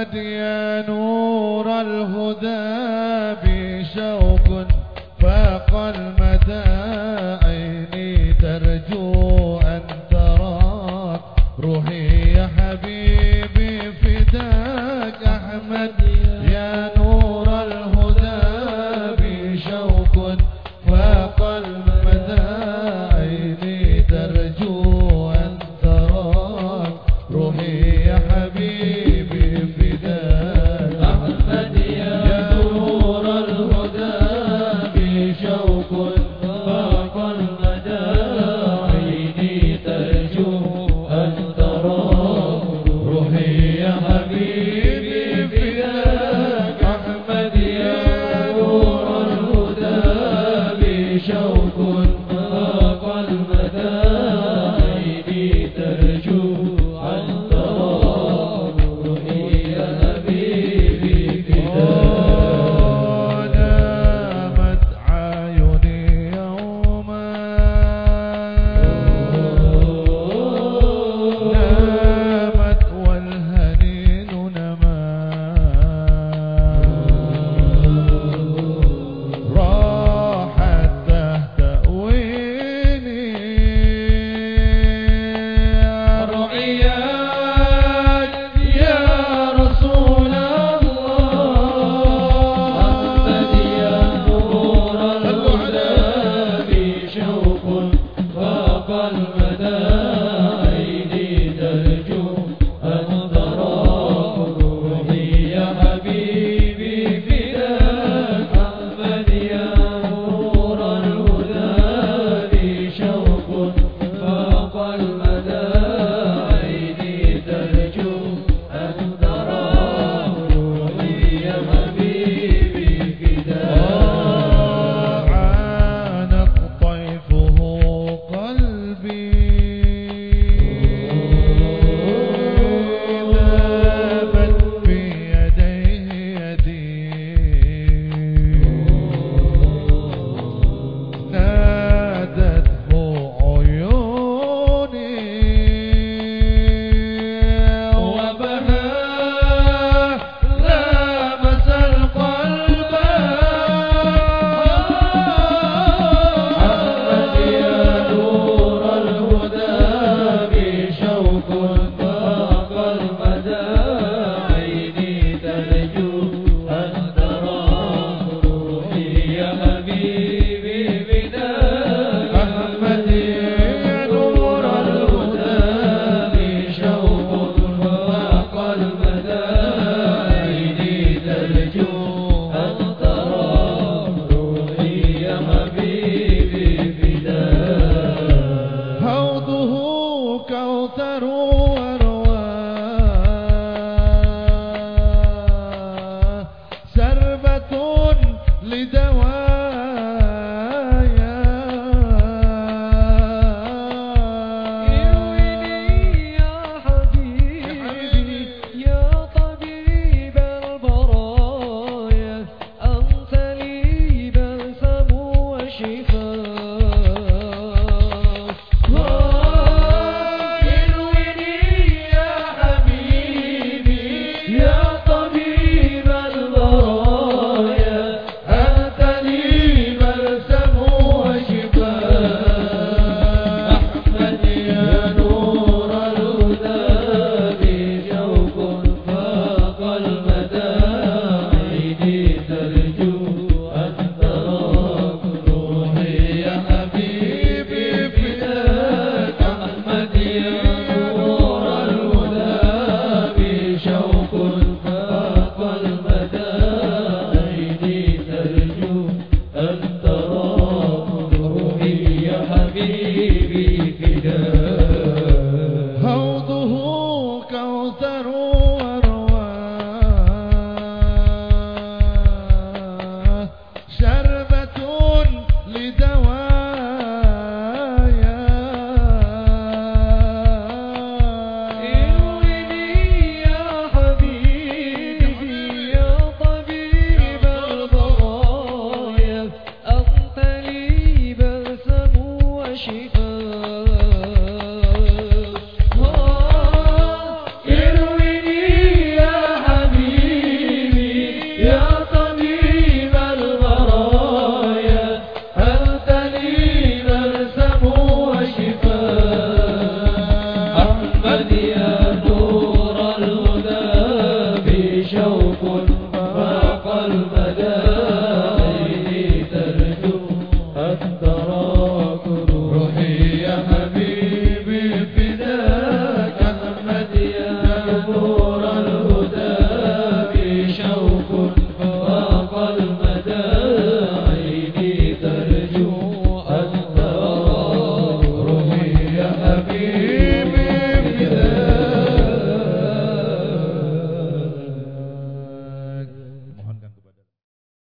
أحمد يا نور الهدى بشوق فاق